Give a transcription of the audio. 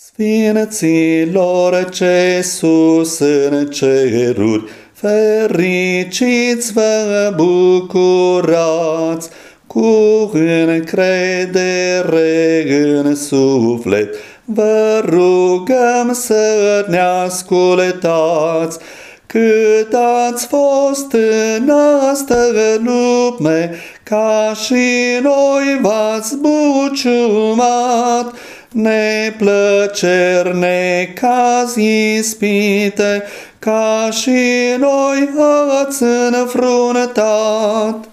Sfinților ce sus în ceruri, fericiți vă bucurați, cu încredere în suflet, vă rugăm să ne ascultați, cât ați fost în asta lume, ca și noi v-ați buciumat, neplăceri, necazi, ispite, ca și noi ați înfruntat.